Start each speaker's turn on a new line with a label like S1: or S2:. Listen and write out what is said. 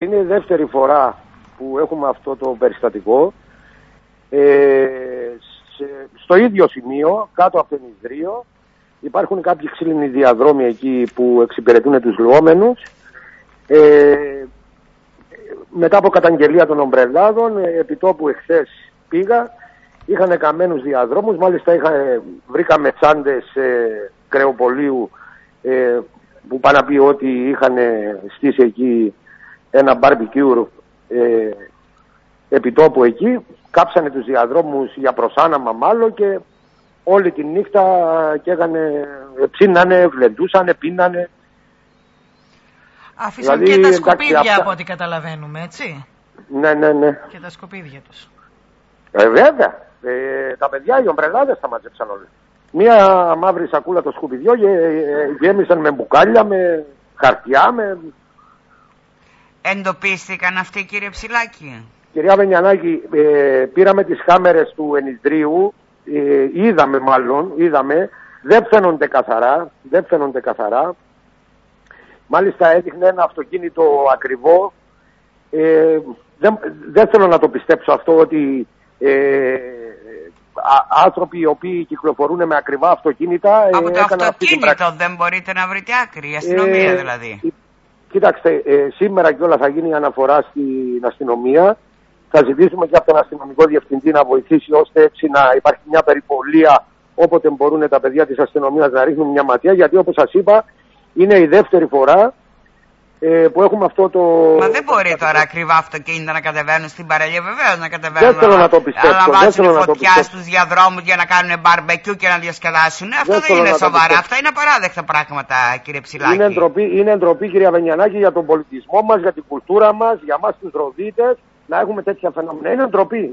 S1: Είναι η δεύτερη φορά που έχουμε αυτό το περιστατικό. Ε, στο ίδιο σημείο, κάτω από το Ινδρίο, υπάρχουν κάποιοι ξύλινοι διαδρόμοι εκεί που εξυπηρετούν τους λουόμενους. Ε, μετά από καταγγελία των ομπρελάδων, ε, επί τόπου εχθές πήγα, είχαν καμένους διαδρόμους, μάλιστα είχα, βρήκαμε τσάντες ε, κρεοπολίου ε, που πάνε να πει ότι είχαν στήσει εκεί ένα barbecue ε, επιτόπου εκεί, κάψανε τους διαδρόμους για προσάναμα μάλλον και όλη τη νύχτα και έγανε, ψήνανε, βλεντούσανε, πίνανε.
S2: Αφήσαν δηλαδή, και τα σκουπίδια αυτά... από ό,τι καταλαβαίνουμε, έτσι.
S1: Ναι, ναι, ναι.
S2: Και τα σκουπίδια τους.
S1: Ε, βέβαια. Ε, τα παιδιά, οι ομπρελάδες τα μαζέψαν όλοι. Μία μαύρη σακούλα το σκουπιδιό γε, γέμισαν με μπουκάλια, με χαρτιά, με...
S3: Εντοπίστηκαν αυτοί κύριε Ψηλάκη;
S1: Κυρία Βενιανάκη, ε, πήραμε τις κάμερες του Ενιστρίου, ε, είδαμε μάλλον, είδαμε, δεν φαίνονται καθαρά, δεν φαίνονται καθαρά. Μάλιστα έδειχνε ένα αυτοκίνητο ακριβό. Ε, δεν, δεν θέλω να το πιστέψω αυτό ότι ε, άνθρωποι οι οποίοι κυκλοφορούν με ακριβά αυτοκίνητα.
S3: Ε, Από το αυτοκίνητο δεν μπορείτε να βρείτε άκρη, η αστυνομία ε, δηλαδή.
S1: Κοίταξτε, ε, σήμερα και όλα θα γίνει αναφορά στην αστυνομία. Θα ζητήσουμε και από τον αστυνομικό διευθυντή να βοηθήσει ώστε έτσι να υπάρχει μια περιπολία όποτε μπορούν τα παιδιά της αστυνομίας να ρίχνουν μια ματιά γιατί όπως σας είπα είναι η δεύτερη φορά ε, που έχουμε αυτό το.
S3: Μα δεν μπορεί τώρα ακριβά αυτοκίνητα να κατεβαίνουν στην παραλία, βεβαίως να κατεβαίνουν.
S1: Δεν θέλω να το πιστέψω.
S3: Να βάζουν φωτιά στους διαδρόμους για να κάνουν μπαρμπεκιού και να διασκεδάσουν. Αυτό δεν, είναι σοβαρά. Αυτά είναι απαράδεκτα πράγματα, κύριε Ψηλάκη.
S1: Είναι ντροπή, είναι ντροπή κυρία Βενιανάκη, για τον πολιτισμό μας, για την κουλτούρα μας, για εμά τους ροδίτες να έχουμε τέτοια φαινόμενα. Είναι ντροπή.